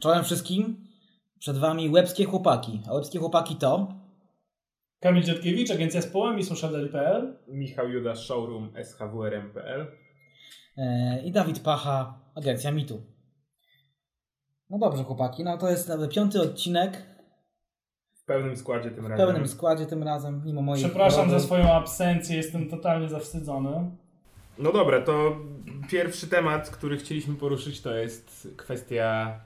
Czołem wszystkim. Przed Wami Łebskie Chłopaki. A Łebskie Chłopaki to... Kamil Dziadkiewicz, Agencja Społem i Socialel.pl Michał Juda, showroom shwrm.pl e, i Dawid Pacha, Agencja Mitu. No dobrze chłopaki, no to jest nawet piąty odcinek W pełnym składzie tym w razem. pełnym składzie tym razem, mimo mojej Przepraszam choroby. za swoją absencję, jestem totalnie zawstydzony. No dobra, to pierwszy temat, który chcieliśmy poruszyć, to jest kwestia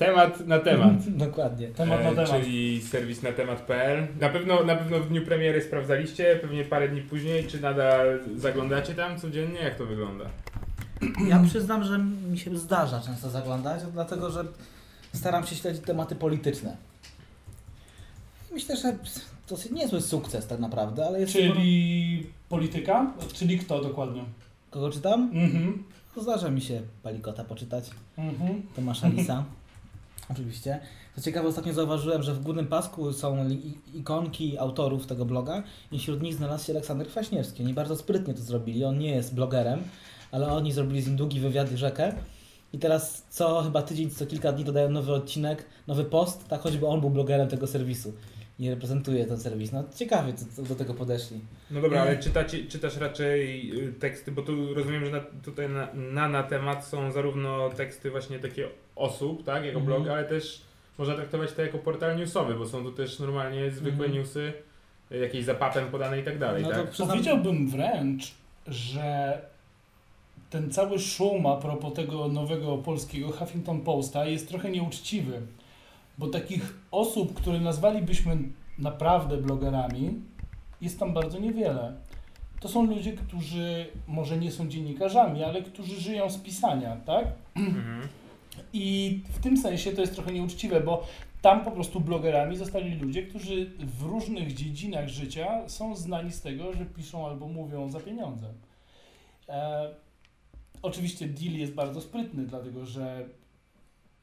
temat na temat. Dokładnie. Temat na E, temat. Czyli serwis na temat.pl. Na pewno, na pewno w dniu premiery sprawdzaliście, pewnie parę dni później, czy nadal zaglądacie tam codziennie? Jak to wygląda? Ja przyznam, że mi się zdarza często zaglądać, dlatego że staram się śledzić tematy polityczne. Myślę, że dosyć niezły sukces tak naprawdę, ale jest... Czyli polityka? Czyli kto dokładnie? Kogo czytam? Mhm. Zdarza mi się Palikota poczytać. Mhm. Tomasza Lisa. Oczywiście. Co ciekawe, ostatnio zauważyłem, że w górnym pasku są ikonki autorów tego bloga i wśród nich znalazł się Aleksander Kwaśniewski. Oni bardzo sprytnie to zrobili. On nie jest blogerem, ale oni zrobili z nim długi wywiad rzekę. I teraz co chyba tydzień, co kilka dni dodają nowy odcinek, nowy post, tak choćby on był blogerem tego serwisu i reprezentuje ten serwis. No ciekawie, co, co do tego podeszli. No dobra, ale czytacie, czytasz raczej y, teksty, bo tu rozumiem, że na, tutaj na, na, na temat są zarówno teksty właśnie takie osób, tak, jako Mhm. blog, ale też można traktować to jako portal newsowy, bo są tu też normalnie zwykłe Mhm. newsy, jakieś zapapem podane i tak dalej, No to tak? przyznam- Powiedziałbym wręcz, że ten cały szum a propos tego nowego polskiego Huffington Posta jest trochę nieuczciwy, bo takich osób, które nazwalibyśmy naprawdę blogerami, jest tam bardzo niewiele. To są ludzie, którzy może nie są dziennikarzami, ale którzy żyją z pisania, tak? Mhm. I w tym sensie to jest trochę nieuczciwe, bo tam po prostu blogerami zostali ludzie, którzy w różnych dziedzinach życia są znani z tego, że piszą albo mówią za pieniądze. E, oczywiście deal jest bardzo sprytny, dlatego że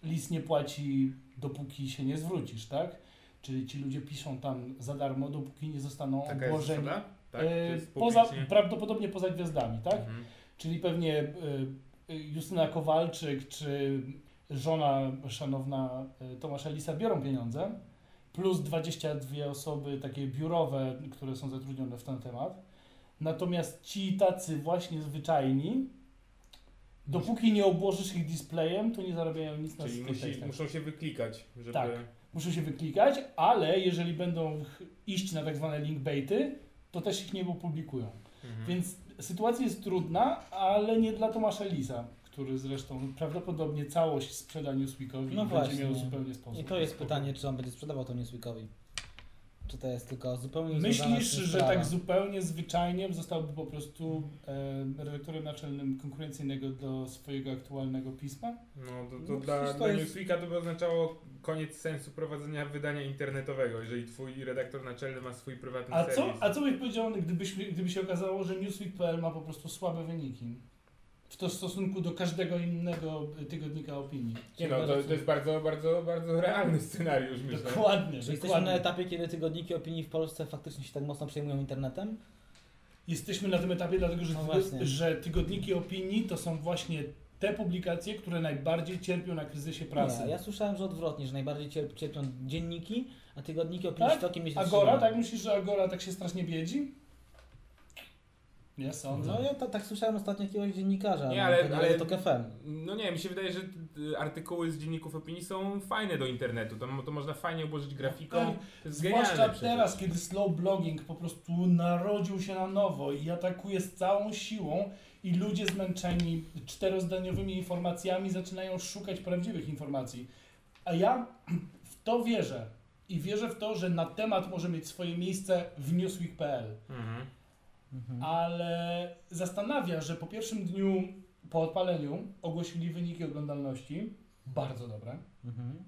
lis nie płaci, dopóki się nie zwrócisz, tak? Czyli ci ludzie piszą tam za darmo, dopóki nie zostaną Taka jest obłożeni. zasada? Tak? E, jest poza, prawdopodobnie poza gwiazdami, tak? Mhm. Czyli pewnie y, y, Justyna Kowalczyk czy żona szanowna y, Tomasza Lisa biorą pieniądze, plus 22 osoby takie biurowe, które są zatrudnione w ten temat. Natomiast ci tacy właśnie zwyczajni, dopóki nie obłożysz ich displayem, to nie zarabiają nic na Czyli musi, tekstach. muszą się wyklikać, żeby... Tak. Muszą się wyklikać, ale jeżeli będą iść na tak zwane linkbaity, to też ich nie opublikują. Mhm. Więc sytuacja jest trudna, ale nie dla Tomasza Lisa, który zresztą prawdopodobnie całość sprzeda Newsweekowi No i właśnie. będzie miał zupełnie sposób. I to jest pytanie, czy on będzie sprzedawał to Newsweekowi. Czy to jest tylko zupełnie Myślisz, że sprawa? tak zupełnie zwyczajnie zostałby po prostu e, redaktorem naczelnym konkurencyjnego do swojego aktualnego pisma? No to, No, to przecież dla, to dla jest- Newsweeka to by oznaczało koniec sensu prowadzenia wydania internetowego, jeżeli twój redaktor naczelny ma swój prywatny A co, serwis. a co byś powiedział, gdybyśmy, gdyby się okazało, że Newsweek.pl ma po prostu słabe wyniki? W to w stosunku do każdego innego tygodnika opinii. Nie no, to, to jest bardzo, bardzo, bardzo realny scenariusz, myślę. Dokładnie, Czy jesteśmy na etapie, kiedy tygodniki opinii w Polsce faktycznie się tak mocno przejmują internetem? Jesteśmy na tym etapie, dlatego że, No że tygodniki opinii to są właśnie te publikacje, które najbardziej cierpią na kryzysie prasy. Nie, ja słyszałem, że odwrotnie, że najbardziej cierp- cierpią dzienniki, a tygodniki opinii Tak? całkiem nieźle Agora, trzymają. tak myślisz, że Agora tak się strasznie biedzi? Nie sądzę. No ja ta, tak słyszałem ostatnio jakiegoś dziennikarza, Nie, no, ale- ale- to FM. No nie, mi się wydaje, że y, artykuły z dzienników opinii są fajne do internetu. To, to można fajnie obłożyć grafiką. Tak. Zwłaszcza przecież. teraz, kiedy slow blogging po prostu narodził się na nowo i atakuje z całą siłą i ludzie zmęczeni czterozdaniowymi informacjami zaczynają szukać prawdziwych informacji. A ja w to wierzę i wierzę w to, że na temat może mieć swoje miejsce w newsweek.pl. Mhm. Mhm. Ale zastanawia, że po pierwszym dniu po odpaleniu ogłosili wyniki oglądalności. Bardzo dobre. Mhm.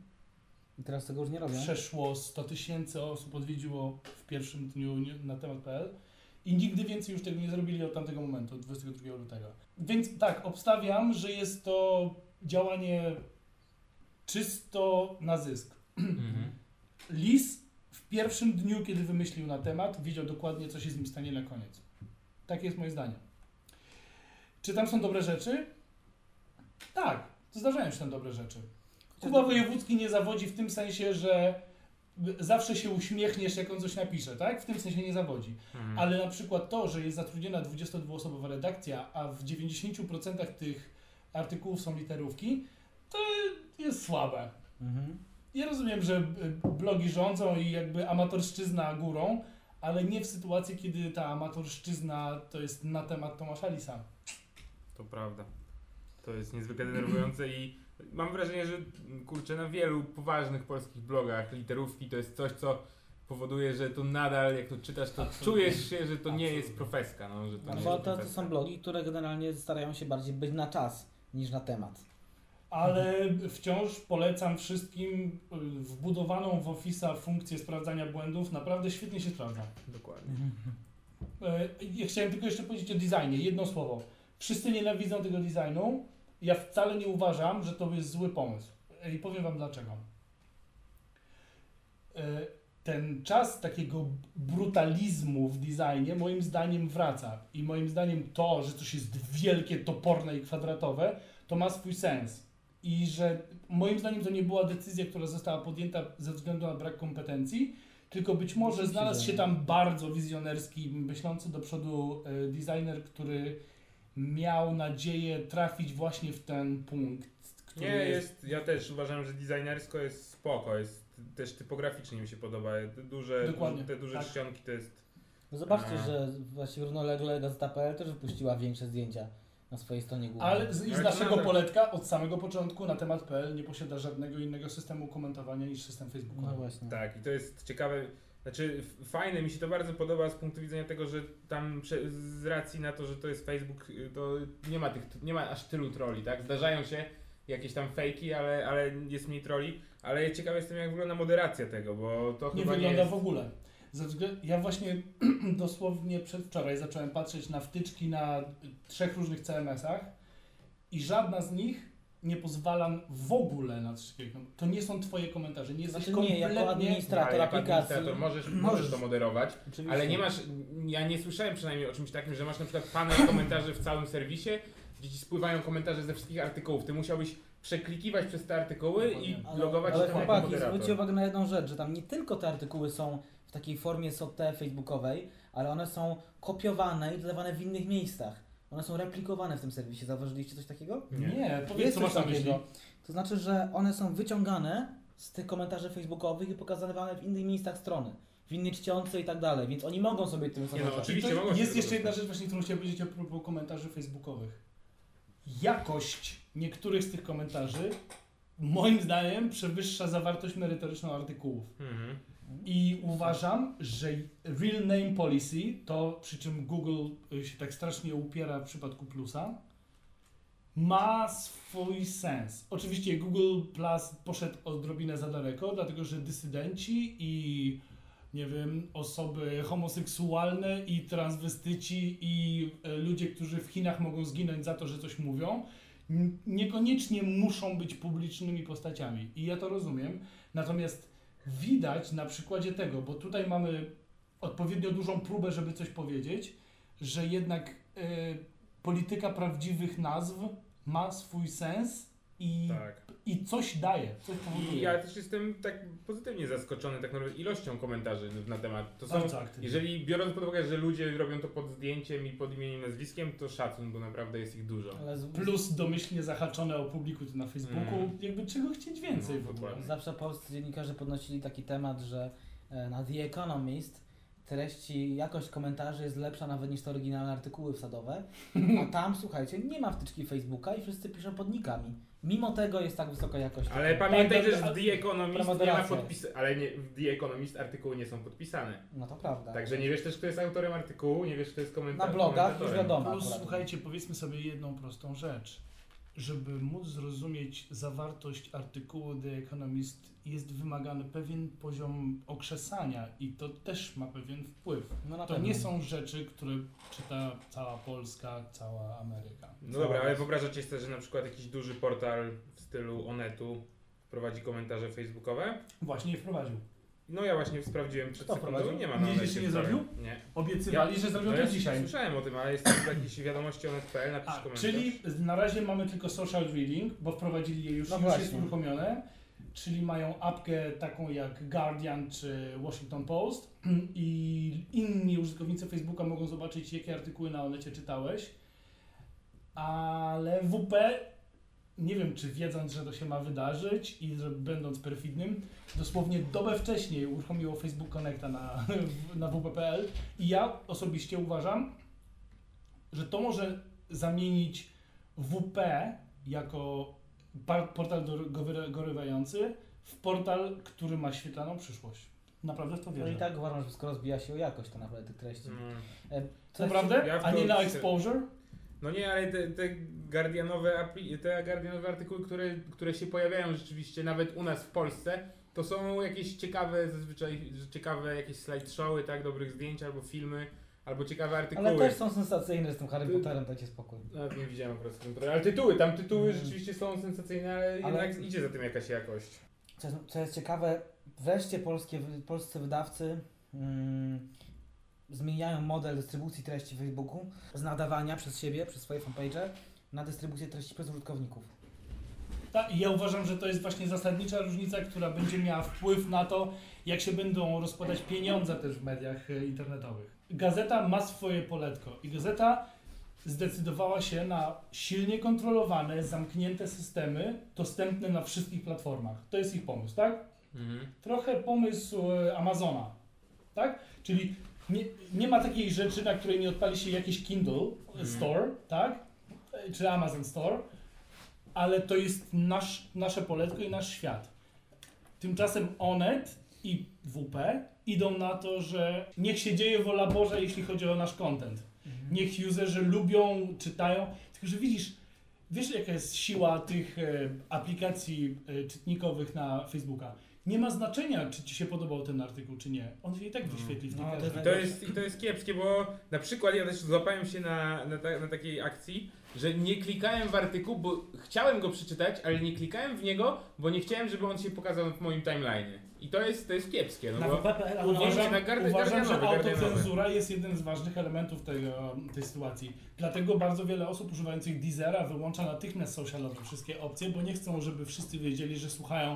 I teraz tego już nie robią. Przeszło 100 tysięcy osób odwiedziło w pierwszym dniu na temat.pl i nigdy więcej już tego nie zrobili od tamtego momentu, od 22 lutego. Więc tak, obstawiam, że jest to działanie czysto na zysk. Mhm. Lis w pierwszym dniu, kiedy wymyślił na temat, wiedział dokładnie, co się z nim stanie na koniec. Takie jest moje zdanie. Czy tam są dobre rzeczy? Tak, zdarzają się tam dobre rzeczy. Kuba Wojewódzki nie zawodzi w tym sensie, że zawsze się uśmiechniesz, jak on coś napisze, tak? W tym sensie nie zawodzi. Mhm. Ale na przykład to, że jest zatrudniona 22-osobowa redakcja, a w 90% tych artykułów są literówki, to jest słabe. Mhm. Ja rozumiem, że blogi rządzą i jakby amatorszczyzna górą, ale nie w sytuacji, kiedy ta amatorszczyzna to jest na temat Tomasza Lisa. To prawda. To jest niezwykle denerwujące i mam wrażenie, że kurczę, na wielu poważnych polskich blogach literówki to jest coś, co powoduje, że to nadal, jak to czytasz, to Absolutnie. czujesz się, że to nie jest Absolutnie. profeska. No, że to No nie bo jest to, to są blogi, które generalnie starają się bardziej być na czas niż na temat. Ale wciąż polecam wszystkim y, wbudowaną w Office'a funkcję sprawdzania błędów. Naprawdę świetnie się sprawdza. Dokładnie. E, Ja chciałem tylko jeszcze powiedzieć o designie. Jedno słowo. Wszyscy nienawidzą tego designu. Ja wcale nie uważam, że to jest zły pomysł. I powiem Wam dlaczego. E, Ten czas takiego brutalizmu w designie moim zdaniem wraca. I moim zdaniem to, że coś jest wielkie, toporne i kwadratowe, to ma swój sens. I że moim zdaniem to nie była decyzja, która została podjęta ze względu na brak kompetencji, tylko być może znalazł się tam bardzo wizjonerski, myślący do przodu e, designer, który miał nadzieję trafić właśnie w ten punkt. Który Nie, jest, ja też uważam, że designersko jest spoko, jest też typograficznie mi się podoba. Te duże, Dokładnie, te duże tak. czcionki to jest... No zobaczcie, A. że właśnie równolegle Gazeta.pl też wypuściła większe zdjęcia na swojej stronie głównej. Ale z, i z naszego poletka od samego początku na temat PL nie posiada żadnego innego systemu komentowania niż system Facebooka. No właśnie. Tak, i to jest ciekawe. Znaczy, fajne, mi się to bardzo podoba z punktu widzenia tego, że tam prze, z racji na to, że to jest Facebook, y, to nie ma, tych, nie ma aż tylu troli, tak? Zdarzają się jakieś tam fejki, ale, ale jest mniej troli. Ale ciekawe jestem, jak wygląda moderacja tego, bo to Nie chyba wygląda nie jest... w ogóle. Ze względu, ja właśnie dosłownie przedwczoraj zacząłem patrzeć na wtyczki na trzech różnych CMS-ach i żadna z nich nie pozwala w ogóle na coś takiego. To nie są twoje komentarze, nie jesteś Znaczy nie, jako kompletnie... administrator Ale jako aplikacji. administrator możesz, możesz. możesz to moderować, Oczywiście. ale nie masz, ja nie słyszałem przynajmniej o czymś takim, że masz na przykład panel komentarzy w całym serwisie, gdzie ci spływają komentarze ze wszystkich artykułów. Ty musiałbyś przeklikiwać przez te artykuły i Ale, logować ale się tam jako chłopaki, moderator. zwróćcie uwagę na jedną rzecz, że tam nie tylko te artykuły są w takiej formie SOT facebookowej, ale one są kopiowane i dodawane w innych miejscach. One są replikowane w tym serwisie. Zauważyliście coś takiego? Nie, Nie. powiedz Jest co masz na myśli. takiego. To znaczy, że one są wyciągane z tych komentarzy facebookowych i pokazywane w innych miejscach strony. W innej czcionce i tak dalej, więc oni mogą sobie tym Nie no, oczywiście mogą się jest jeszcze jedna rzecz, właśnie, którą chciałem powiedzieć a propos komentarzy facebookowych. Jakość niektórych z tych komentarzy moim zdaniem przewyższa zawartość merytoryczną artykułów. Mhm. I uważam, że real name policy, to przy czym Google y, się tak strasznie upiera w przypadku plusa, ma swój sens. Oczywiście Google Plus poszedł odrobinę za daleko, dlatego że dysydenci i nie wiem, osoby homoseksualne i transwestyci i e, ludzie, którzy w Chinach mogą zginąć za to, że coś mówią, niekoniecznie muszą być publicznymi postaciami. I ja to rozumiem. Natomiast widać na przykładzie tego, bo tutaj mamy odpowiednio dużą próbę, żeby coś powiedzieć, że jednak e, polityka prawdziwych nazw ma swój sens i, Tak. i coś daje, coś I ja też jestem tak pozytywnie zaskoczony tak naprawdę ilością komentarzy na temat. To są, jeżeli biorąc pod uwagę, że ludzie robią to pod zdjęciem i pod imieniem, nazwiskiem, to szacun, bo naprawdę jest ich dużo. Ale z, Plus domyślnie zahaczone o publiku to na Facebooku, Mm. jakby czego chcieć więcej No, w ogóle. dokładnie. Zawsze polscy dziennikarze podnosili taki temat, że e, na The Economist treści, jakość komentarzy jest lepsza nawet niż te oryginalne artykuły wsadowe, a tam, słuchajcie, nie ma wtyczki Facebooka i wszyscy piszą pod nikami. Mimo tego jest tak wysoka jakość. Ale pamiętaj, Tak, że tak, w The Economist nie ma podpis... Ale nie, w The Economist artykuły nie są podpisane. No to prawda. Także nie wiesz też, kto jest autorem artykułu, nie wiesz, kto jest Na komentarzem. blogach już wiadomo. Plus akurat. słuchajcie, powiedzmy sobie jedną prostą rzecz. Żeby móc zrozumieć zawartość artykułu The Economist jest wymagany pewien poziom okrzesania i to też ma pewien wpływ. No na To pewno. nie są rzeczy, które czyta cała Polska, cała Ameryka. No dobra, ale wyobrażacie sobie, że na przykład jakiś duży portal w stylu Onetu wprowadzi komentarze facebookowe? Właśnie je wprowadził. No ja właśnie sprawdziłem przed Kto sekundą i wprowadził? nie ma na Nigdzie się nie zrobił? Nie. Obiecywali, że zrobią No to ja dzisiaj. Słyszałem o tym, ale jest tam jakieś wiadomości o net.pl, napisz A, komentarz. czyli na razie mamy tylko social reading, bo wprowadzili je już, No już jest właśnie. uruchomione. Czyli mają apkę taką jak Guardian czy Washington Post i inni użytkownicy Facebooka mogą zobaczyć, jakie artykuły na Onecie czytałeś. Ale WP, nie wiem czy wiedząc, że to się ma wydarzyć i że będąc perfidnym, dosłownie dobę wcześniej uruchomiło Facebook Connecta na, na WP.pl i ja osobiście uważam, że to może zamienić WP jako portal gorywający w portal, który ma świetlaną przyszłość. Naprawdę w to No wierzę. i tak uważam, że wszystko rozbija się o jakość tak naprawdę tych treści. Mm. E, Naprawdę? Ja A to nie na exposure? No nie, ale te, te Guardianowe, te Guardianowe artykuły, które, które się pojawiają rzeczywiście nawet u nas w Polsce, to są jakieś ciekawe, zazwyczaj ciekawe jakieś slideshowy, tak, dobrych zdjęć albo filmy, albo ciekawe artykuły. Ale też są sensacyjne z tym Harry Potterem, dajcie spokój. Nawet nie widziałem po prostu, ale tytuły, tam tytuły Mm. rzeczywiście są sensacyjne, ale, Ale- jednak idzie za tym jakaś jakość. Co jest, co jest ciekawe, wreszcie polskie, polscy wydawcy mm, zmieniają model dystrybucji treści w Facebooku z nadawania przez siebie, przez swoje fanpage na dystrybucję treści przez użytkowników. Tak, i ja uważam, że to jest właśnie zasadnicza różnica, która będzie miała wpływ na to, jak się będą rozkładać pieniądze też w mediach e, internetowych. Gazeta ma swoje poletko i gazeta zdecydowała się na silnie kontrolowane, zamknięte systemy dostępne na wszystkich platformach. To jest ich pomysł, tak? Mhm. trochę pomysł e, Amazona, tak? Czyli nie, nie ma takiej rzeczy, na której nie odpali się jakiś Kindle Mhm. Store, tak? Czy Amazon Store, ale to jest nasz, nasze poletko i nasz świat. Tymczasem Onet i WP idą na to, że niech się dzieje wola Boża, jeśli chodzi o nasz content. Niech userzy lubią, czytają. Tylko, że widzisz, wiesz jaka jest siła tych e, aplikacji e, czytnikowych na Facebooka. Nie ma znaczenia, czy ci się podobał ten artykuł, czy nie. On się i tak wyświetli w tej No. I to, jest, I to jest kiepskie, bo na przykład ja też złapałem się na, na, ta, na takiej akcji, że nie klikałem w artykuł, bo chciałem go przeczytać, ale nie klikałem w niego, bo nie chciałem, żeby on się pokazał w moim timeline. I to jest, to jest kiepskie, no Na bo... Uważam- na uważam że autocenzura jest jeden z ważnych elementów tego, tej sytuacji. Dlatego bardzo wiele osób używających Deezera wyłącza natychmiast socialowe wszystkie opcje, bo nie chcą, żeby wszyscy wiedzieli, że słuchają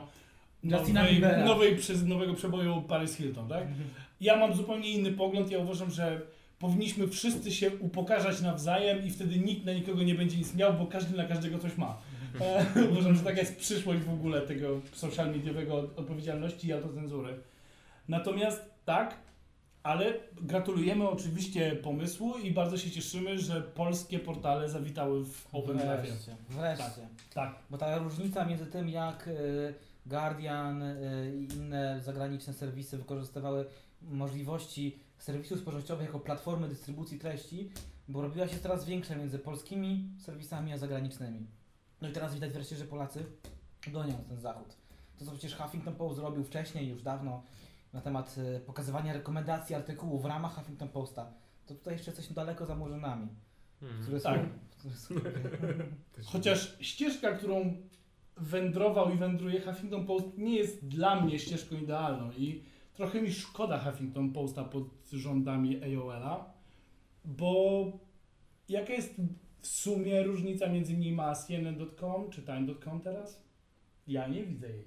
Justina nowej, Biebera. nowej, przez, nowego przeboju Paris Hilton, tak? Ja mam zupełnie inny pogląd. Ja uważam, że powinniśmy wszyscy się upokarzać nawzajem i wtedy nikt na nikogo nie będzie nic miał, bo każdy na każdego coś ma. E, uważam, że taka jest przyszłość w ogóle tego social mediowego od- odpowiedzialności i autocenzury. Natomiast tak, ale gratulujemy oczywiście pomysłu i bardzo się cieszymy, że polskie portale zawitały w Open Live. Wreszcie, wreszcie. Tak. Bo ta różnica między tym, jak y, Guardian y, i inne zagraniczne serwisy wykorzystywały możliwości serwisów społecznościowych jako platformy dystrybucji treści, bo robiła się coraz większa między polskimi serwisami a zagranicznymi. No i teraz widać wreszcie, że Polacy gonią ten zachód. To co przecież Huffington Post zrobił wcześniej, już dawno, na temat y, pokazywania rekomendacji artykułów w ramach Huffington Posta, to tutaj jeszcze jesteśmy daleko za murzynami, Mhm. które Tak. są... Które są Chociaż ścieżka, którą wędrował i wędruje Huffington Post nie jest dla mnie ścieżką idealną i trochę mi szkoda Huffington Posta pod rządami AOL-a, bo jaka jest w sumie różnica między nim a CNN.com czy Time.com teraz? Ja nie widzę jej.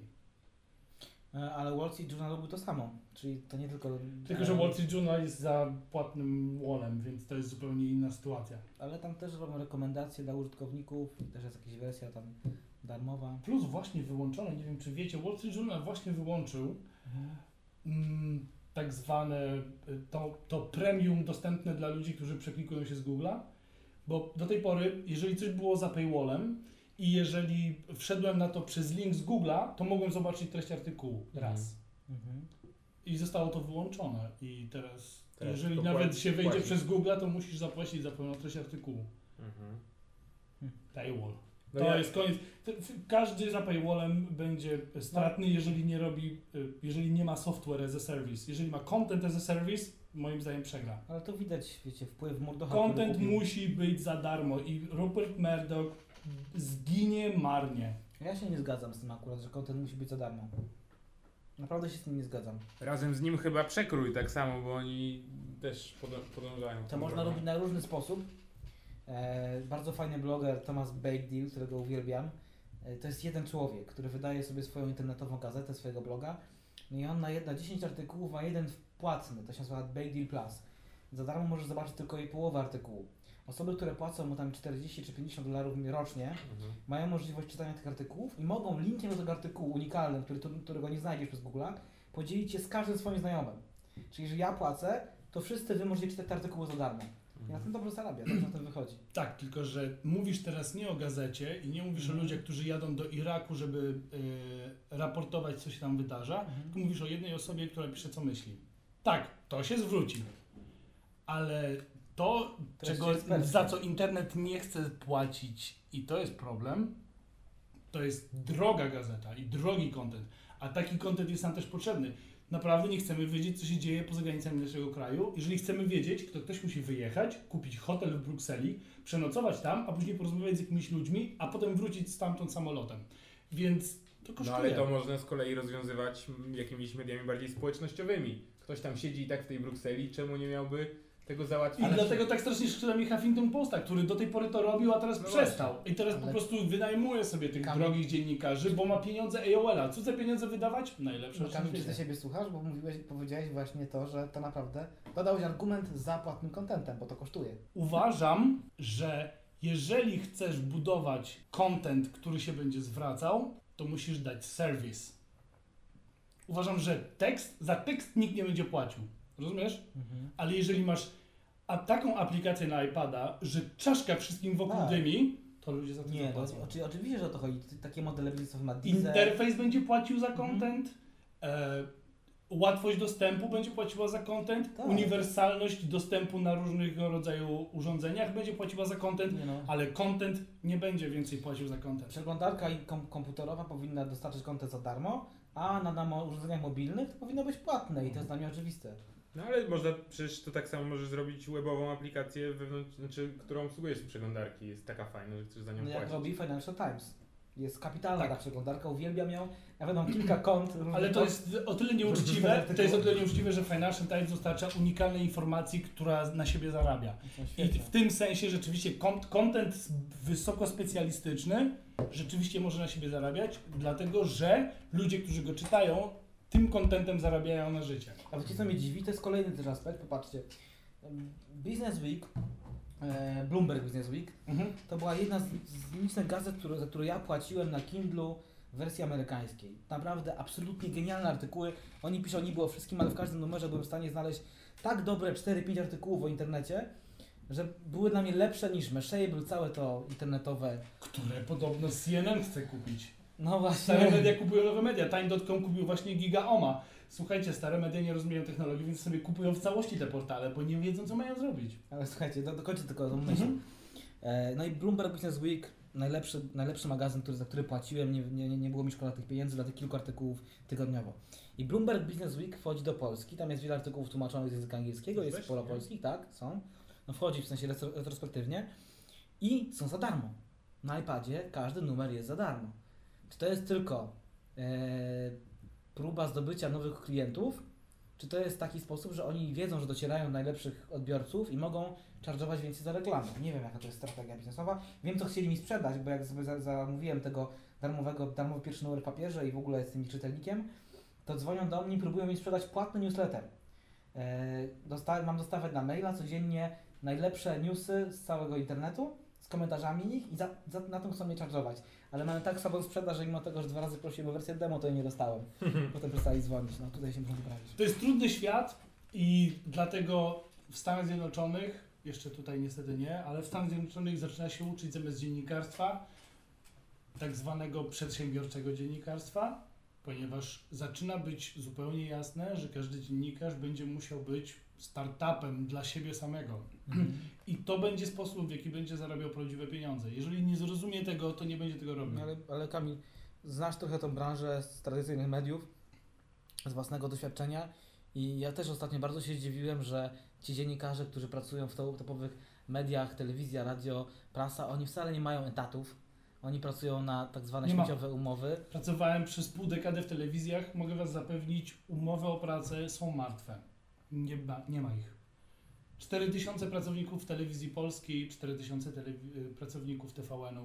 E, Ale Wall Street Journal robił to samo, czyli to nie tylko... Tylko, że Wall Street Journal jest za płatnym wallem, więc to jest zupełnie inna sytuacja. Ale tam też robią rekomendacje dla użytkowników, też jest jakaś wersja tam darmowa. Plus właśnie wyłączono, nie wiem czy wiecie, Wall Street Journal właśnie wyłączył mm, tak zwane y, to, to premium dostępne dla ludzi, którzy przeklikują się z Google'a, bo do tej pory, jeżeli coś było za paywallem i jeżeli wszedłem na to przez link z Google'a, to mogłem zobaczyć treść artykułu raz. Mhm. I zostało to wyłączone i teraz, Teraz jeżeli nawet płaci- się wejdzie płacisz. przez Google'a, to musisz zapłacić za pełną treść artykułu. Mhm. Paywall. No to ja- jest koniec. Każdy za paywallem będzie stratny, jeżeli nie robi, y, jeżeli nie ma software as a service. Jeżeli ma content as a service, moim zdaniem przegra. Ale to widać, wiecie, wpływ Murdocha. Content musi być za darmo i Rupert Murdoch zginie marnie. Ja się nie zgadzam z tym akurat, że content musi być za darmo. Naprawdę się z tym nie zgadzam. Razem z nim chyba przekrój tak samo, bo oni też podążają. To można drogą. robić na różny sposób. E, bardzo fajny bloger Thomas Bakedeal, którego uwielbiam. E, to jest jeden człowiek, który wydaje sobie swoją internetową gazetę, swojego bloga. No i on na, jed- na 10 artykułów ma jeden płatny, to się nazywa Bakedeal Plus. Za darmo możesz zobaczyć tylko jej połowę artykułu. Osoby, które płacą mu tam 40 czy 50 dolarów rocznie, Mhm. mają możliwość czytania tych artykułów i mogą linkiem do tego artykułu unikalnym, który, którego nie znajdziesz przez Google'a, podzielić się z każdym swoim znajomym. Czyli jeżeli ja płacę, to wszyscy wy możecie czytać te artykuły za darmo. I na tym dobrze zarabia, dobrze na tym wychodzi. Tak, tylko że mówisz teraz nie o gazecie i nie mówisz Mhm. o ludziach, którzy jadą do Iraku, żeby y, raportować, co się tam wydarza, tylko mówisz o jednej osobie, która pisze, co myśli. Tak, to się zwróci. Ale to, czego, za co internet nie chce płacić i to jest problem, to jest droga gazeta i drogi content. A taki content jest nam też potrzebny. Naprawdę nie chcemy wiedzieć, co się dzieje poza granicami naszego kraju. Jeżeli chcemy wiedzieć, to ktoś musi wyjechać, kupić hotel w Brukseli, przenocować tam, a później porozmawiać z jakimiś ludźmi, a potem wrócić stamtąd samolotem. Więc to No kosztuje. ale to można z kolei rozwiązywać jakimiś mediami bardziej społecznościowymi. Ktoś tam siedzi i tak w tej Brukseli, czemu nie miałby tego I załatwić? dlatego tak strasznie szkoda mi Huffington Posta, który do tej pory to robił, a teraz No przestał. I teraz po Ale- prostu wynajmuje sobie tych Kamil- drogich dziennikarzy, bo ma pieniądze AOL-a. Co za pieniądze wydawać? Najlepsze No, Kamil, czy ty siebie słuchasz? Bo mówiłeś, powiedziałeś właśnie to, że to naprawdę dodałeś argument za płatnym contentem, bo to kosztuje. Uważam, że jeżeli chcesz budować content, który się będzie zwracał, to musisz dać serwis. Uważam, że tekst, za tekst nikt nie będzie płacił. Rozumiesz? Ale jeżeli masz a taką aplikację na iPada, że czaszka wszystkim wokół Tak. dymi, to ludzie za to Nie, to, zapłacą. oczy, oczywiście, że o to chodzi. T- Takie modele biznesowe ma Deezer. Interfejs będzie płacił za Mhm. content, e, łatwość dostępu będzie płaciła za content, Tak. uniwersalność dostępu na różnego rodzaju urządzeniach będzie płaciła za content, Nie no. ale content nie będzie więcej płacił za content. Przeglądarka i kom komputerowa powinna dostarczyć kontent za darmo, a na, na mo- urządzeniach mobilnych to powinno być płatne i to jest dla mnie oczywiste. No ale można, przecież to tak samo możesz zrobić webową aplikację, wewnątrz, znaczy, którą obsługujesz z przeglądarki. Jest taka fajna, że chcesz za nią No jak płacić. robi Financial Times. Jest kapitalna Tak. ta przeglądarka, uwielbiam ją. Nawet mam kilka kont. Ale to jest o tyle nieuczciwe, to jest o tyle nieuczciwe, że Financial Times dostarcza unikalnej informacji, która na siebie zarabia. I w tym sensie rzeczywiście kont- content wysoko specjalistyczny rzeczywiście może na siebie zarabiać, dlatego że ludzie, którzy go czytają, tym contentem zarabiają na życie. A wiecie co mnie dziwi? To jest kolejny też aspekt, popatrzcie. Business Week, e, Bloomberg Business Week, Mhm. to była jedna z, z licznych gazet, które, za które ja płaciłem na Kindlu w wersji amerykańskiej. Naprawdę absolutnie genialne artykuły. Oni piszą niby o wszystkim, ale w każdym numerze byłem w stanie znaleźć tak dobre 4-5 artykułów o internecie, że były dla mnie lepsze niż Mashable, całe to internetowe. Które podobno CNN chce kupić. No Stare właśnie. media kupują nowe media. Time.com kupił właśnie GigaOma. Słuchajcie, stare media nie rozumieją technologii, więc sobie kupują w całości te portale, bo nie wiedzą, co mają zrobić. Ale słuchajcie, do, dokończę tylko tą myśl. Mhm. E, no i Bloomberg Business Week, najlepszy, najlepszy magazyn, który, za który płaciłem, nie, nie, nie było mi szkoda tych pieniędzy dla tych kilku artykułów tygodniowo. I Bloomberg Business Week wchodzi do Polski, tam jest wiele artykułów tłumaczonych z języka angielskiego, jest sporo polskich, tak, są. No wchodzi w sensie retro- retrospektywnie i są za darmo. Na iPadzie każdy numer jest za darmo. Czy to jest tylko e, próba zdobycia nowych klientów, czy to jest taki sposób, że oni wiedzą, że docierają do najlepszych odbiorców i mogą charge'ować więcej za reklamę? Nie wiem, jaka to jest strategia biznesowa. Wiem, co chcieli mi sprzedać, bo jak sobie za- zamówiłem tego darmowego, darmowy pierwszy numer papierze i w ogóle jestem ich czytelnikiem, to dzwonią do mnie i próbują mi sprzedać płatny newsletter. E, dosta- mam dostawę na maila codziennie najlepsze newsy z całego internetu z komentarzami ich i za, za, na tym chcą mnie charge'ować. Ale mamy tak słabą sprzedaż, że mimo tego, że dwa razy prosiłem o wersję demo, to jej nie dostałem. Potem przestali dzwonić. No tutaj się muszę poprawić. To jest trudny świat i dlatego w Stanach Zjednoczonych, jeszcze tutaj niestety nie, ale w Stanach Zjednoczonych zaczyna się uczyć zamiast dziennikarstwa tak zwanego przedsiębiorczego dziennikarstwa, ponieważ zaczyna być zupełnie jasne, że każdy dziennikarz będzie musiał być startupem dla siebie samego. I to będzie sposób, w jaki będzie zarabiał prawdziwe pieniądze. Jeżeli nie zrozumie tego, to nie będzie tego robił. Ale, ale Kamil, znasz trochę tą branżę z tradycyjnych mediów, z własnego doświadczenia i ja też ostatnio bardzo się zdziwiłem, że ci dziennikarze, którzy pracują w to- topowych mediach, telewizja, radio, prasa, oni wcale nie mają etatów, Oni pracują na tak zwane Nie ma. śmieciowe umowy. Pracowałem przez pół dekady w telewizjach. Mogę Was zapewnić, umowy o pracę są martwe. Nie ma, nie ma ich. 4000 pracowników w telewizji polskiej, 4000 telewi- y, pracowników TVN-u.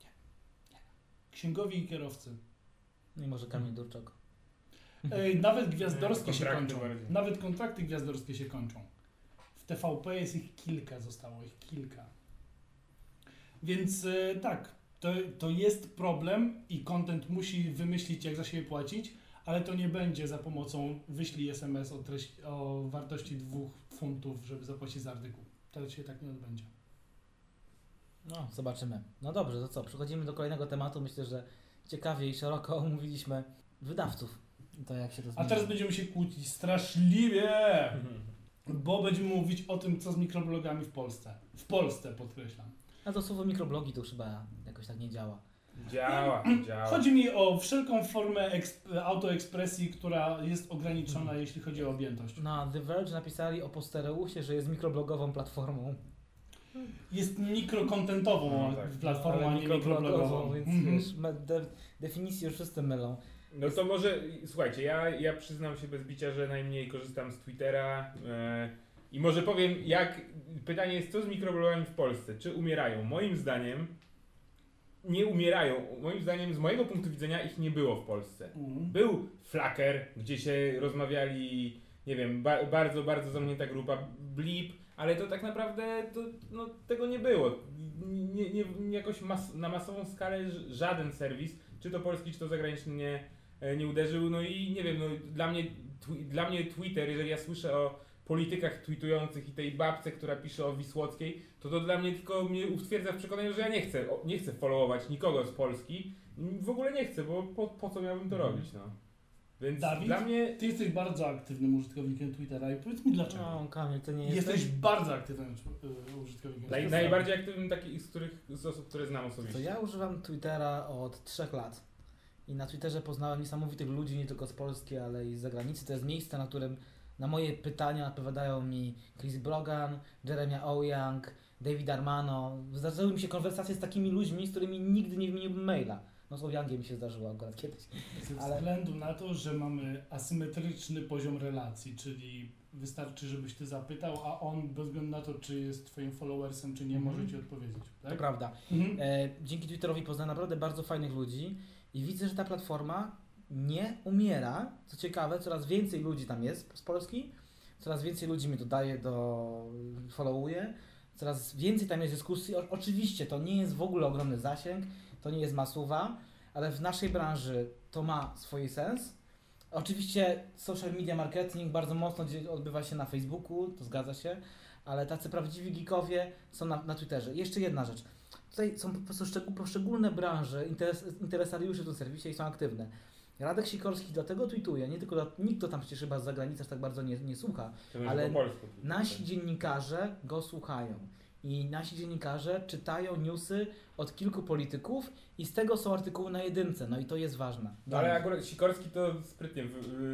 Nie. nie. Księgowi i kierowcy. No i może Kamil Durczak. Ej, nawet gwiazdorskie się kończą. bardziej. Nawet kontrakty gwiazdorskie się kończą. W TVP jest ich kilka, zostało ich kilka. Więc e, tak, to, to jest problem i content musi wymyślić, jak za siebie płacić, ale to nie będzie za pomocą wyślij SMS o, treści, o wartości dwóch funtów, żeby zapłacić za artykuł. To się tak nie odbędzie. No, zobaczymy. No dobrze, to co? Przechodzimy do kolejnego tematu. Myślę, że ciekawie i szeroko omówiliśmy wydawców. To jak się to A teraz będziemy się kłócić straszliwie, bo będziemy mówić o tym, co z mikroblogami w Polsce. W Polsce podkreślam. A to słowo mikroblogi to chyba jakoś tak nie działa. Działa, działa. Chodzi mi o wszelką formę eksp- autoekspresji, która jest ograniczona, jeśli chodzi o objętość. Na The Verge napisali o Postereusie, że jest mikroblogową platformą. Jest mikrokontentową No tak. platformą, a nie mikroblogową. więc Mhm. wiesz, me- de, definicje już wszyscy mylą. No to może, słuchajcie, ja, ja przyznam się bez bicia, że najmniej korzystam z Twittera e, i może powiem jak, pytanie jest co z mikroblogami w Polsce, czy umierają? Moim zdaniem nie umierają, moim zdaniem z mojego punktu widzenia ich nie było w Polsce. Mhm. Był Flacker, gdzie się rozmawiali, nie wiem, ba bardzo, bardzo zamknięta grupa, Blip, ale to tak naprawdę to, no, tego nie było. Nie, nie, jakoś mas na masową skalę żaden serwis, czy to polski, czy to zagraniczny nie, e, nie uderzył. No i nie wiem, no, dla, mnie, dla mnie Twitter, jeżeli ja słyszę o politykach tweetujących i tej babce, która pisze o Wisłockiej, to to dla mnie tylko mnie utwierdza w przekonaniu, że ja nie chcę, nie chcę followować nikogo z Polski. W ogóle nie chcę, bo po, po co miałbym to robić, no. Więc Dawid? dla mnie Ty jesteś bardzo aktywnym użytkownikiem Twittera i powiedz mi dlaczego. No, Kamil, ty nie Jesteś jesteś. bardzo aktywnym y, użytkownikiem naj, Twittera. najbardziej aktywnym taki z których z osób, które znam To osobiście. ja używam Twittera od trzech lat. I na Twitterze poznałem niesamowitych ludzi, nie tylko z Polski, ale i z zagranicy. To jest miejsce, na którym na moje pytania odpowiadają mi Chris Brogan, Jeremiah Ouyang, David Armano. Zdarzyły mi się konwersacje z takimi ludźmi, z którymi nigdy nie wymieniłbym maila. No z Ouyangiem mi się zdarzyło akurat kiedyś. Ze ale- względu na to, że mamy asymetryczny poziom relacji, czyli wystarczy, żebyś ty zapytał, a on bez względu na to, czy jest twoim followersem, czy nie, Mhm. może ci odpowiedzieć. To Tak? prawda. Mhm. E, dzięki Twitterowi poznałem naprawdę bardzo fajnych ludzi i widzę, że ta platforma nie umiera. Co ciekawe, coraz więcej ludzi tam jest z Polski, coraz więcej ludzi mi dodaje do followuje, coraz więcej tam jest dyskusji. O, oczywiście to nie jest w ogóle ogromny zasięg, to nie jest masuwa, ale w naszej branży to ma swój sens. Oczywiście social media marketing bardzo mocno odbywa się na Facebooku, to zgadza się, ale tacy prawdziwi geekowie są na, na Twitterze. Jeszcze jedna rzecz. Tutaj są po prostu poszczególne branże, interes, interesariusze w tym serwisie i są aktywne. Radek Sikorski dlatego tweetuje, nie tylko, nikt to tam przecież chyba z zagranicy aż tak bardzo nie, nie słucha. Ale. Nasi dziennikarze go słuchają i nasi dziennikarze czytają newsy od kilku polityków i z tego są artykuły na jedynce, no i to jest ważne. No ale akurat Sikorski to sprytnie,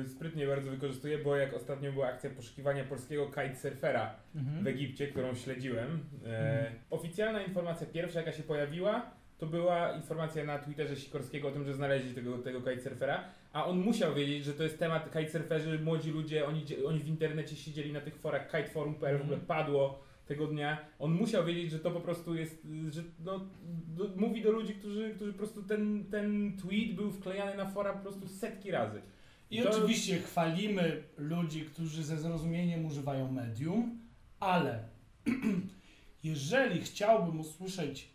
sprytnie bardzo wykorzystuje, bo jak ostatnio była akcja poszukiwania polskiego kitesurfera Mhm. w Egipcie, którą śledziłem, e, Mhm. oficjalna informacja pierwsza jaka się pojawiła, to była informacja na Twitterze Sikorskiego o tym, że znaleźli tego, tego kitesurfera, a on musiał wiedzieć, że to jest temat kitesurferzy, młodzi ludzie, oni, oni w internecie siedzieli na tych forach kiteforum.pl, w ogóle Mhm. padło tego dnia. On musiał wiedzieć, że to po prostu jest, że no, do, mówi do ludzi, którzy, którzy po prostu ten, ten tweet był wklejany na fora po prostu setki razy. I To- oczywiście chwalimy ludzi, którzy ze zrozumieniem używają medium, ale jeżeli chciałbym usłyszeć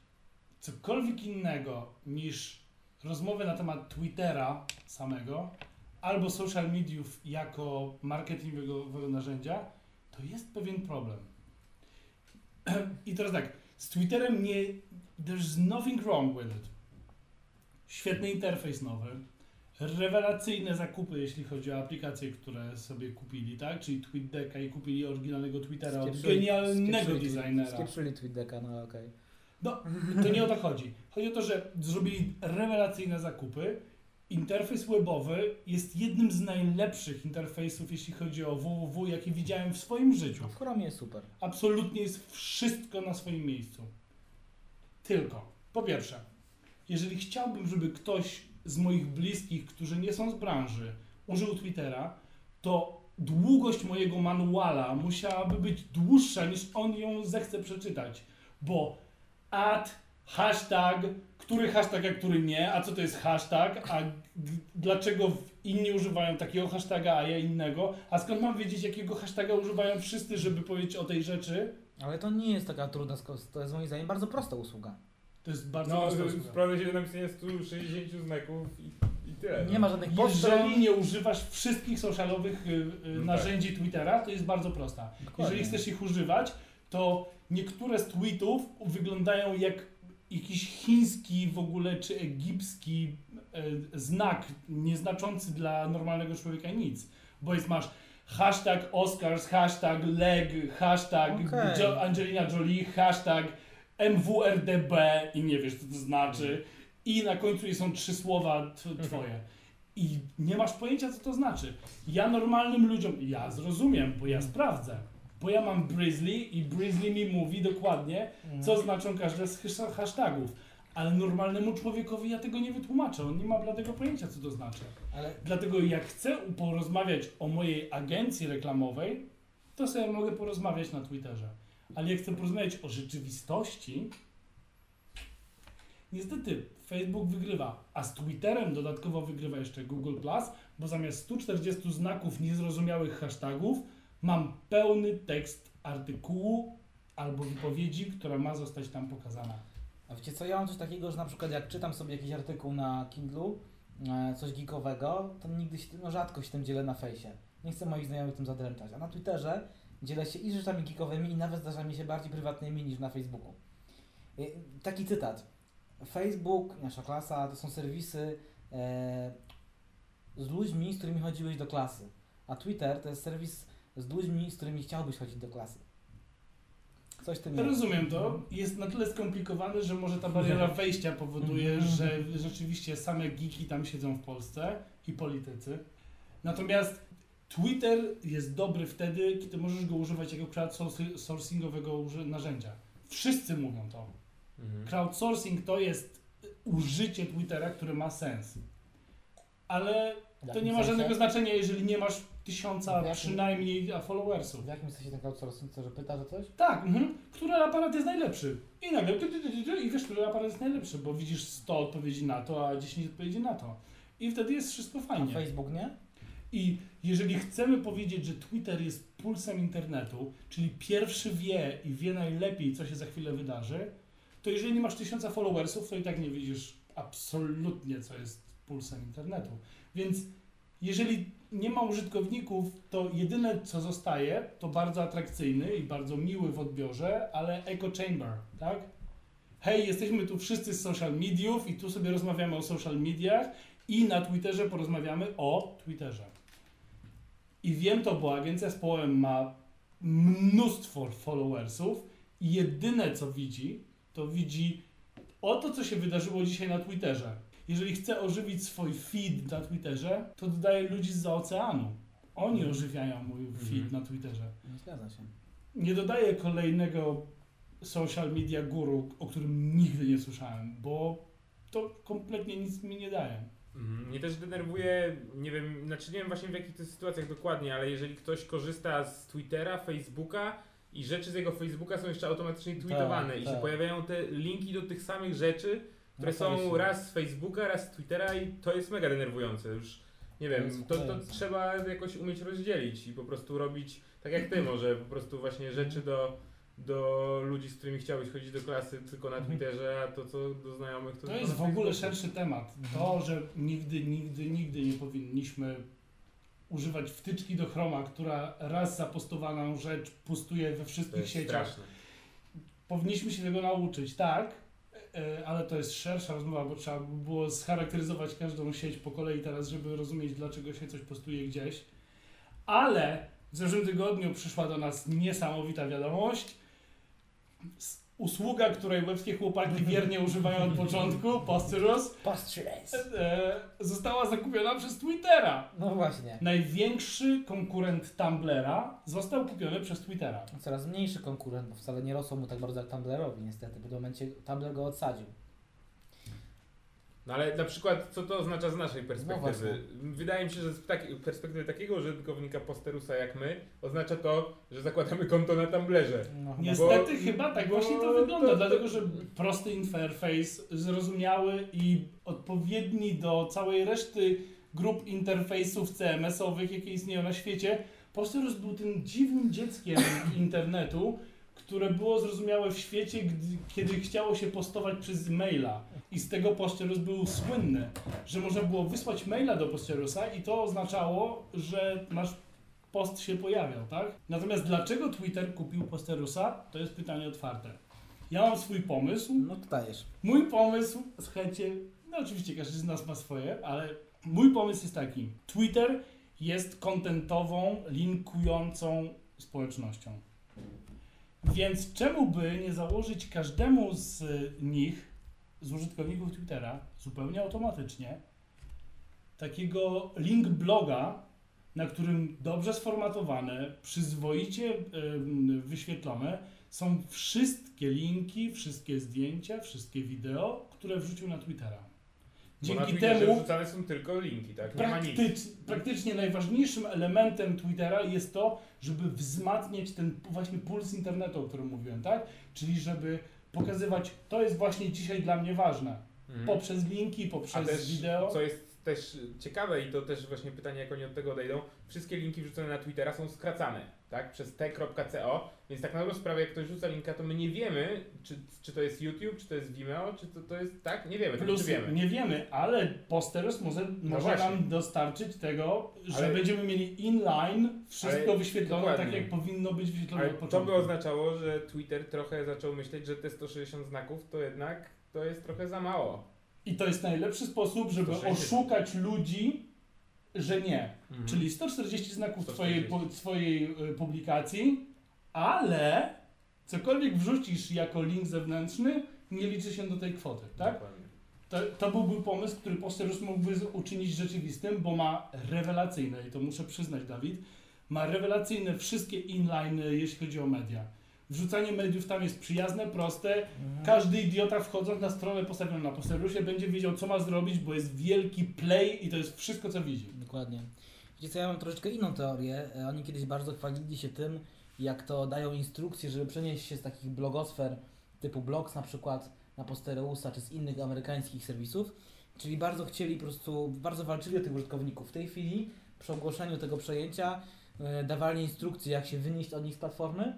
cokolwiek innego niż rozmowę na temat Twittera samego albo social mediów jako marketingowego narzędzia, to jest pewien problem. I teraz tak, z Twitterem nie. There's nothing wrong with it. Świetny interfejs nowy. Rewelacyjne zakupy, jeśli chodzi o aplikacje, które sobie kupili, tak? Czyli TweetDecka i kupili oryginalnego Twittera od genialnego designera. Spieprzyli TweetDecka, no okej. No, to nie o to chodzi. Chodzi o to, że zrobili rewelacyjne zakupy. Interfejs webowy jest jednym z najlepszych interfejsów, jeśli chodzi o www, jakie widziałem w swoim życiu. W Chromie jest super. Absolutnie jest wszystko na swoim miejscu. Tylko Po pierwsze, jeżeli chciałbym, żeby ktoś z moich bliskich, którzy nie są z branży, użył Twittera, to długość mojego manuala musiałaby być dłuższa niż on ją zechce przeczytać. Bo ad, hashtag, który hashtag, a który nie, a co to jest hashtag, a dlaczego inni używają takiego hashtaga, a ja innego, a skąd mam wiedzieć, jakiego hashtaga używają wszyscy, żeby powiedzieć o tej rzeczy? Ale to nie jest taka trudna, to jest moim zdaniem bardzo prosta usługa. To jest bardzo No, prosta usługa. sprawdza się do napisania 160 znaków i, i tyle. Nie ma żadnych postów. Jeżeli nie używasz wszystkich socialowych y, y, No narzędzi Twittera, to jest bardzo prosta. Dokładnie. Jeżeli chcesz ich używać, to niektóre z tweetów wyglądają jak jakiś chiński w ogóle, czy egipski e, znak, nieznaczący dla normalnego człowieka nic. Bo jest masz hashtag Oscars, hashtag leg, hashtag jo Angelina Jolie, hashtag MWRDB i nie wiesz co to znaczy. I na końcu są trzy słowa twoje. I nie masz pojęcia, co to znaczy. Ja normalnym ludziom, ja zrozumiem, bo ja sprawdzę. Bo ja mam Brizzly i Brizzly mi mówi dokładnie, Mhm. co znaczą każde z hash- hashtagów. Ale normalnemu człowiekowi ja tego nie wytłumaczę. On nie ma bladego pojęcia, co to znaczy. Ale Dlatego jak chcę porozmawiać o mojej agencji reklamowej, to sobie mogę porozmawiać na Twitterze. Ale jak chcę porozmawiać o rzeczywistości, niestety Facebook wygrywa, a z Twitterem dodatkowo wygrywa jeszcze Google+, bo zamiast 140 znaków niezrozumiałych hashtagów mam pełny tekst artykułu albo wypowiedzi, która ma zostać tam pokazana. A wiecie co, ja mam coś takiego, że na przykład jak czytam sobie jakiś artykuł na Kindlu, e, coś geekowego, to nigdy się, no rzadko się tym dzielę na fejsie. Nie chcę moich znajomych tym zadręczać. A na Twitterze dzielę się i rzeczami geekowymi i nawet zdarzami się bardziej prywatnymi niż na Facebooku. E, Taki cytat. Facebook, nasza klasa, to są serwisy e, z ludźmi, z którymi chodziłeś do klasy. A Twitter to jest serwis z ludźmi, z którymi chciałbyś chodzić do klasy. Coś w tym jest. Rozumiem to. Jest na tyle skomplikowane, że może ta bariera wejścia powoduje, Mhm. że rzeczywiście same geeki tam siedzą w Polsce i politycy. Natomiast Twitter jest dobry wtedy, kiedy możesz go używać jako crowdsourcingowego narzędzia. Wszyscy mówią to. Mhm. Crowdsourcing to jest użycie Twittera, które ma sens. Ale to nie ma żadnego znaczenia, jeżeli nie masz tysiąca W jakim- przynajmniej a followersów. W jakim sensie ten crowdsourcing, co, że pyta, że coś? Tak, mhm. który aparat jest najlepszy. I nagle ty, ty, ty, ty, ty, i wiesz, który aparat jest najlepszy, bo widzisz 100 odpowiedzi na to, a 10 odpowiedzi na to. I wtedy jest wszystko A fajnie. Facebook nie? I jeżeli chcemy powiedzieć, że Twitter jest pulsem internetu, czyli pierwszy wie i wie najlepiej, co się za chwilę wydarzy, to jeżeli nie masz tysiąca followersów, to i tak nie widzisz absolutnie, co jest pulsem internetu. Więc jeżeli nie ma użytkowników, to jedyne co zostaje, to bardzo atrakcyjny i bardzo miły w odbiorze, ale echo chamber, tak? Hej, jesteśmy tu wszyscy z social mediów i tu sobie rozmawiamy o social mediach i na Twitterze porozmawiamy o Twitterze. I wiem to, bo agencja z Połem ma mnóstwo followersów i jedyne co widzi, to widzi o to, co się wydarzyło dzisiaj na Twitterze. Jeżeli chce ożywić swój feed na Twitterze, to dodaje ludzi z oceanu. Oni Mhm. ożywiają mój feed na Twitterze. Nie zgadza się. Nie dodaję kolejnego social media guru, o którym nigdy nie słyszałem, bo to kompletnie nic mi nie daje. Mhm. Mnie też denerwuje, nie wiem, znaczy nie wiem właśnie w jakich to sytuacjach dokładnie, ale jeżeli ktoś korzysta z Twittera, Facebooka i rzeczy z jego Facebooka są jeszcze automatycznie tweetowane i się tak. pojawiają te linki do tych samych rzeczy, które Na są raz z Facebooka, raz z Twittera i to jest mega denerwujące. Już nie wiem, to, to trzeba jakoś umieć rozdzielić i po prostu robić tak jak ty może, po prostu właśnie rzeczy do, do ludzi, z którymi chciałbyś chodzić do klasy tylko na Mhm. Twitterze, a to co do znajomych to To jest w ogóle szerszy temat. Mhm. To, że nigdy, nigdy, nigdy nie powinniśmy używać wtyczki do Chroma, która raz zapostowaną rzecz pustuje we wszystkich sieciach. straszne. Powinniśmy się tego nauczyć, tak, ale to jest szersza rozmowa, bo trzeba by było scharakteryzować każdą sieć po kolei teraz, żeby rozumieć, dlaczego się coś postuje gdzieś. Ale w zeszłym tygodniu przyszła do nas niesamowita wiadomość. Usługa, której łebskie chłopaki wiernie używają od początku, Postyrus, Postres. e, została zakupiona przez Twittera. No właśnie. Największy konkurent Tumblera został kupiony przez Twittera. Coraz mniejszy konkurent, bo wcale nie rosło mu tak bardzo jak Tumblrowi niestety, bo w tym momencie Tumblr go odsadził. No ale na przykład, co to oznacza z naszej perspektywy? właśnie. Wydaje mi się, że z takiej perspektywy takiego użytkownika Posterusa jak my, oznacza to, że zakładamy konto na Tumblerze. No, Niestety Bo- chyba tak właśnie to to- wygląda, to- dlatego że prosty interfejs, zrozumiały i odpowiedni do całej reszty grup interfejsów CMS-owych, jakie istnieją na świecie. Posterus był tym dziwnym dzieckiem internetu, które było zrozumiałe w świecie, gdy, kiedy chciało się postować przez maila. I z tego Posterus był słynny, że można było wysłać maila do Posterusa i to oznaczało, że nasz post się pojawiał, tak? Natomiast dlaczego Twitter kupił Posterusa, to jest pytanie otwarte. Ja mam swój pomysł. no to dajesz. Mój pomysł, słuchajcie, no oczywiście każdy z nas ma swoje, ale mój pomysł jest taki. Twitter jest kontentową, linkującą społecznością. Więc czemu by nie założyć każdemu z nich, z użytkowników Twittera, zupełnie automatycznie, takiego link bloga, na którym dobrze sformatowane, przyzwoicie wyświetlone są wszystkie linki, wszystkie zdjęcia, wszystkie wideo, które wrzucił na Twittera. Dzięki temu wrzucane są tylko linki, tak? Nie ma nic. praktycz, praktycznie najważniejszym elementem Twittera jest to, żeby wzmacniać ten właśnie puls internetu, o którym mówiłem, tak? Czyli żeby pokazywać, to jest właśnie dzisiaj dla mnie ważne. Mhm. Poprzez linki, poprzez też, wideo. co jest też ciekawe i to też właśnie pytanie, jak oni od tego odejdą, wszystkie linki wrzucone na Twittera są skracane, tak? Przez t.co, więc tak na dobrą sprawę, jak ktoś rzuca linka, to my nie wiemy, czy, czy to jest YouTube, czy to jest Vimeo, czy to, to jest, tak? Nie wiemy, Plus wiemy. nie wiemy, ale Posterus może, może właśnie. nam dostarczyć tego, że Ale- będziemy mieli inline wszystko Ale wyświetlone dokładnie. tak, jak powinno być wyświetlone Ale od to początku. by oznaczało, że Twitter trochę zaczął myśleć, że te 160 znaków to jednak to jest trochę za mało. I to jest najlepszy sposób, żeby 160. oszukać ludzi, że nie. Mhm. Czyli 140 znaków 140. Twojej, pu- twojej y, publikacji, ale cokolwiek wrzucisz jako link zewnętrzny, nie liczy się do tej kwoty, tak? Dokładnie. To, to byłby pomysł, który Posterus mógłby z- uczynić rzeczywistym, bo ma rewelacyjne, i to muszę przyznać, Dawid, ma rewelacyjne wszystkie inline, y, jeśli chodzi o media. Wrzucanie mediów tam jest przyjazne, proste. Każdy idiota wchodząc na stronę postawioną na Posterusie będzie wiedział, co ma zrobić, bo jest wielki play i to jest wszystko, co widzi. Dokładnie. Wiecie co, ja mam troszeczkę inną teorię. E, Oni kiedyś bardzo chwalili się tym, jak to dają instrukcje, żeby przenieść się z takich blogosfer typu Blogs na przykład na Postereusa czy z innych amerykańskich serwisów. Czyli bardzo chcieli po prostu, bardzo walczyli o tych użytkowników. W tej chwili przy ogłoszeniu tego przejęcia e, dawali instrukcje, jak się wynieść od nich z platformy.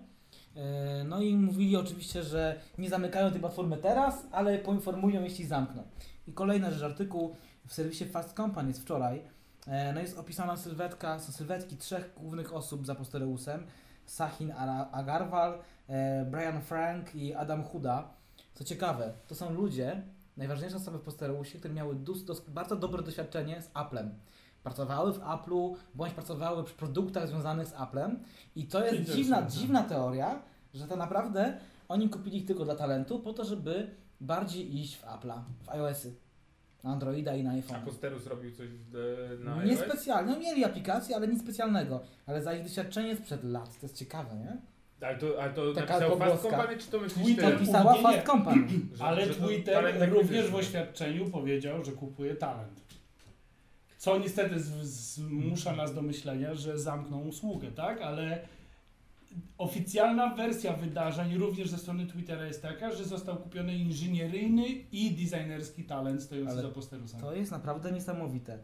E, No i mówili oczywiście, że nie zamykają tej platformy teraz, ale poinformują, jeśli zamkną. I kolejna rzecz, artykuł w serwisie Fast Company jest wczoraj. E, No jest opisana sylwetka, są sylwetki trzech głównych osób za Postereusem. Sahin Agarwal, e, Brian Frank i Adam Huda. Co ciekawe, to są ludzie, najważniejsze osoby w Postereusie, które miały dos, bardzo dobre doświadczenie z Applem. Pracowały w Apple'u, bądź pracowały przy produktach związanych z Applem. I to jest dziwna, dziwna teoria, że to naprawdę oni kupili ich tylko dla talentu, po to, żeby bardziej iść w Apple'a, w iOSy. Na Androida i na A iPhone. Posterus robił coś e, na Nie iOS? specjalnie, no mieli aplikację, ale nic specjalnego. Ale za ich doświadczenie sprzed lat, to jest ciekawe, nie? Ale to, ale to Taka napisał Fast. Company, czy to myślisz Twitter ty? pisał- Pisała. Fast Company. Że- Ale że Twitter również w oświadczeniu powiedział, że kupuje talent. Co niestety zmusza nas do myślenia, że zamkną usługę, tak? Ale oficjalna wersja wydarzeń również ze strony Twittera jest taka, że został kupiony inżynieryjny i designerski talent stojący Ale za posterusem. To jest naprawdę niesamowite.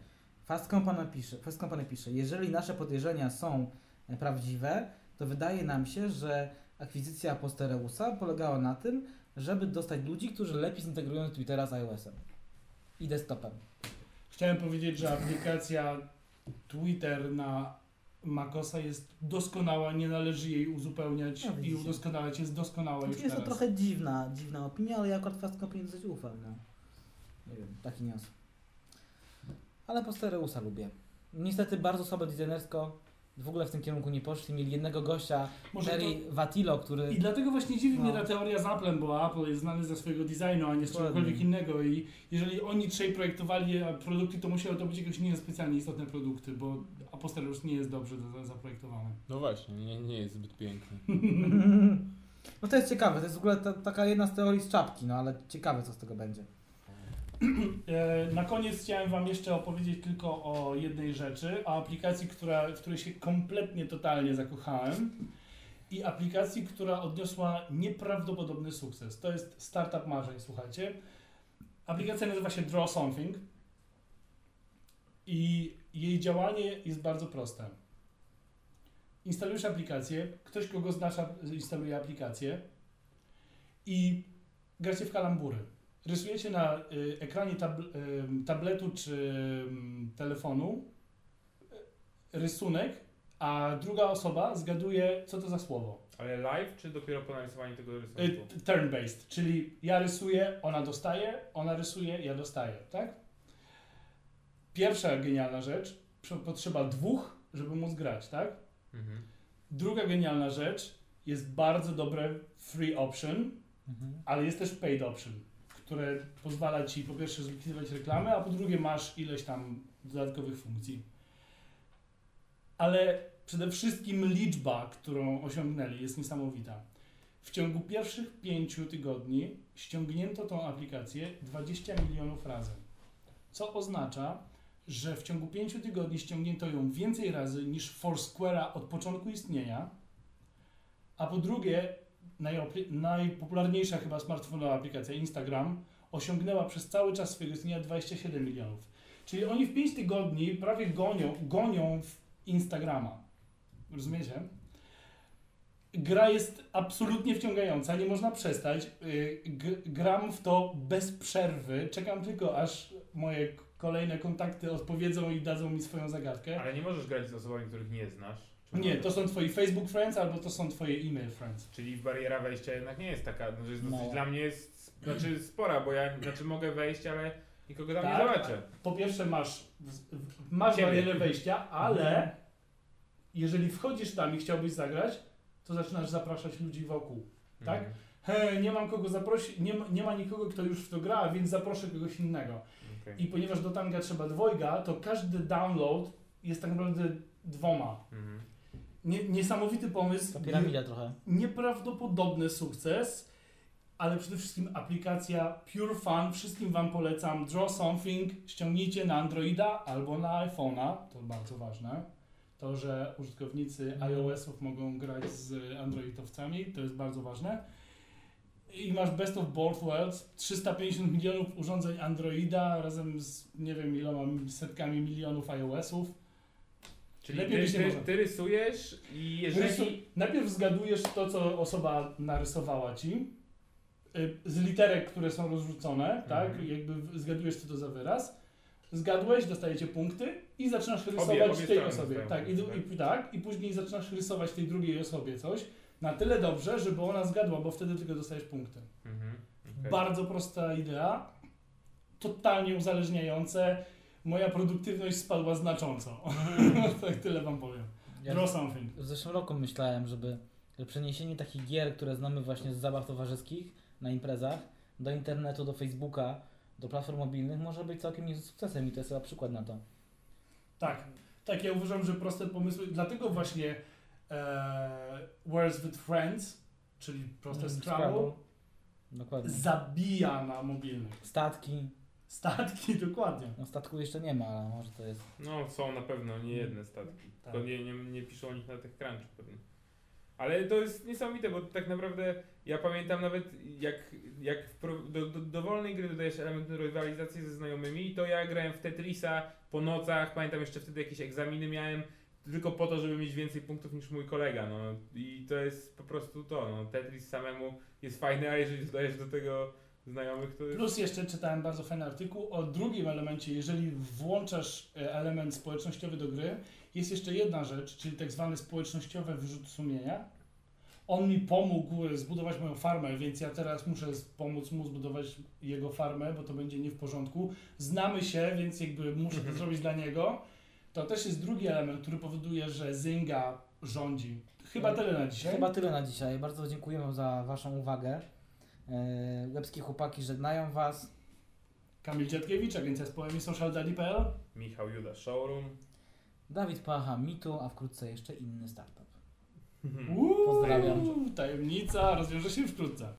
Fast Company pisze, Fast Company pisze, jeżeli nasze podejrzenia są e, prawdziwe, to wydaje nam się, że akwizycja Postereusa polegała na tym, żeby dostać ludzi, którzy lepiej zintegrują Twittera z iOS-em i desktopem. Chciałem powiedzieć, że aplikacja Twitter na macOSa jest doskonała, nie należy jej uzupełniać No, i widzicie. udoskonalać, jest doskonała już jest to teraz. trochę dziwna, dziwna opinia, ale ja akurat Fast Company dosyć ufam. No. Nie wiem, taki nios. Ale Postereusa lubię. Niestety bardzo słabe designersko. W ogóle w tym kierunku nie poszli. Mieli jednego gościa, Może to- Terry Vatilo, który... I dlatego właśnie dziwi mnie No. ta teoria z Applem, bo Apple jest znany ze swojego designu, a nie z czegokolwiek innego i jeżeli oni trzej projektowali produkty, to musiały to być jakieś niespecjalnie istotne produkty, bo Aposterus nie jest dobrze za- zaprojektowany. No właśnie, nie, nie jest zbyt piękny. No to jest ciekawe, to jest w ogóle ta, taka jedna z teorii z czapki, no ale ciekawe co z tego będzie. E, Na koniec chciałem Wam jeszcze opowiedzieć tylko o jednej rzeczy, o aplikacji, która, w której się kompletnie, totalnie zakochałem i aplikacji, która odniosła nieprawdopodobny sukces. To jest startup marzeń, słuchajcie. Aplikacja nazywa się Draw Something i jej działanie jest bardzo proste. Instalujesz aplikację, ktoś, kogo znasz, instaluje aplikację i gracie w kalambury. Rysujecie na y, ekranie tabl- ym, tabletu czy telefonu y, rysunek, a druga osoba zgaduje, co to za słowo. Ale live, czy dopiero po narysowaniu tego Y, rysunku? t- Turn-based, czyli ja rysuję, ona dostaje, ona rysuje, ja dostaję, tak? Pierwsza genialna rzecz, potrzeba dwóch, żeby móc grać, tak? Mhm. Druga genialna rzecz, jest bardzo dobre free option, Mhm. ale jest też paid option, które pozwala ci po pierwsze zlikwidować reklamę, a po drugie masz ileś tam dodatkowych funkcji. Ale przede wszystkim liczba, którą osiągnęli, jest niesamowita. W ciągu pierwszych pięciu tygodni ściągnięto tą aplikację 20 milionów razy. Co oznacza, że w ciągu pięciu tygodni ściągnięto ją więcej razy niż Foursquare'a od początku istnienia. A po drugie, najpopularniejsza chyba smartfonowa aplikacja Instagram osiągnęła przez cały czas swojego istnienia 27 milionów. Czyli oni w 5 tygodni prawie gonią, gonią Instagrama. Rozumiecie? Gra jest absolutnie wciągająca, nie można przestać. Y, g- Gram w to bez przerwy. Czekam tylko, aż moje kolejne kontakty odpowiedzą i dadzą mi swoją zagadkę. Ale nie możesz grać z osobami, których nie znasz. Nie, to są twoi Facebook friends albo to są twoje e-mail friends. Czyli bariera wejścia jednak nie jest taka, no, że jest dosyć, No. dla mnie jest znaczy spora, bo ja znaczy mogę wejść, ale nikogo tam Tak. nie zobaczę. Po pierwsze masz, w- w- masz Ciebie. barierę wejścia, ale jeżeli wchodzisz tam i chciałbyś zagrać, to zaczynasz zapraszać ludzi wokół. Tak? Mhm. He, nie mam kogo zaprosić, nie ma, nie ma nikogo, kto już w to gra, więc zaproszę kogoś innego. Okej. I ponieważ do tanga trzeba dwojga, to każdy download jest tak naprawdę dwoma. Mhm. Nie, niesamowity pomysł. To piramida trochę. nieprawdopodobny sukces, ale przede wszystkim aplikacja Pure Fun. Wszystkim Wam polecam. Draw Something. Ściągnijcie na Androida albo na iPhone'a. To bardzo ważne. To, że użytkownicy Mhm. iOS-ów mogą grać z Androidowcami, to jest bardzo ważne. I masz best of both worlds. 350 milionów urządzeń Androida razem z nie wiem iloma setkami milionów iOS-ów. Czyli Lepiej ty, nie ty, może. ty rysujesz i Rysu- jeżeli... Najpierw zgadujesz to, co osoba narysowała ci, y, z literek, które są rozrzucone, tak? Mhm. Jakby w- zgadujesz, co to za wyraz. Zgadłeś, dostajecie punkty i zaczynasz rysować obie tej strony osobie. dostają Tak i, punkty, i, tak, I później zaczynasz rysować tej drugiej osobie coś na tyle dobrze, żeby ona zgadła, bo wtedy tylko dostajesz punkty. Mhm. okej. Bardzo prosta idea, totalnie uzależniające. Moja produktywność spadła znacząco. tak tyle wam powiem. Ja Draw something. w zeszłym roku myślałem, żeby że przeniesienie takich gier, które znamy właśnie z zabaw towarzyskich na imprezach, do internetu, do Facebooka, do platform mobilnych może być całkiem niezłym sukcesem i to jest chyba przykład na to. Tak, tak, ja uważam, że proste pomysły, dlatego właśnie e, Words with Friends, czyli proste Mm, Scrabble, Dokładnie. zabija na mobilnych. Statki. Statki, dokładnie. No statku jeszcze nie ma, ale może to jest. No są na pewno nie jedne statki. Tak. Tylko nie, nie, nie piszą o nich na tych crunchu pewnie. Ale to jest niesamowite, bo tak naprawdę ja pamiętam nawet jak, jak wpro- do, do dowolnej gry dodajesz element rywalizacji ze znajomymi i to ja grałem w Tetrisa po nocach, pamiętam jeszcze wtedy jakieś egzaminy miałem tylko po to, żeby mieć więcej punktów niż mój kolega, no i to jest po prostu to, no Tetris samemu jest fajny, a jeżeli dodajesz do tego znajomych. Plus jeszcze czytałem bardzo fajny artykuł o drugim elemencie, jeżeli włączasz e, element społecznościowy do gry, jest jeszcze jedna rzecz, czyli tak zwany społecznościowy wyrzut sumienia. On mi pomógł e, zbudować moją farmę, więc ja teraz muszę pomóc mu zbudować jego farmę, bo to będzie nie w porządku. Znamy się, więc jakby muszę to Mhm. zrobić dla niego. To też jest drugi element, który powoduje, że Zynga rządzi. Chyba tyle na dzisiaj. Chyba tyle na dzisiaj. Bardzo dziękujemy za Waszą uwagę. E, Łebskie chłopaki żegnają Was. Kamil Dziadkiewicz, agencja społeczna socialdaddy.pl. Michał Juda Showroom. Dawid Pacha Mitu, a wkrótce jeszcze inny startup. Uuu, Pozdrawiam. Tajemnica rozwiąże się wkrótce.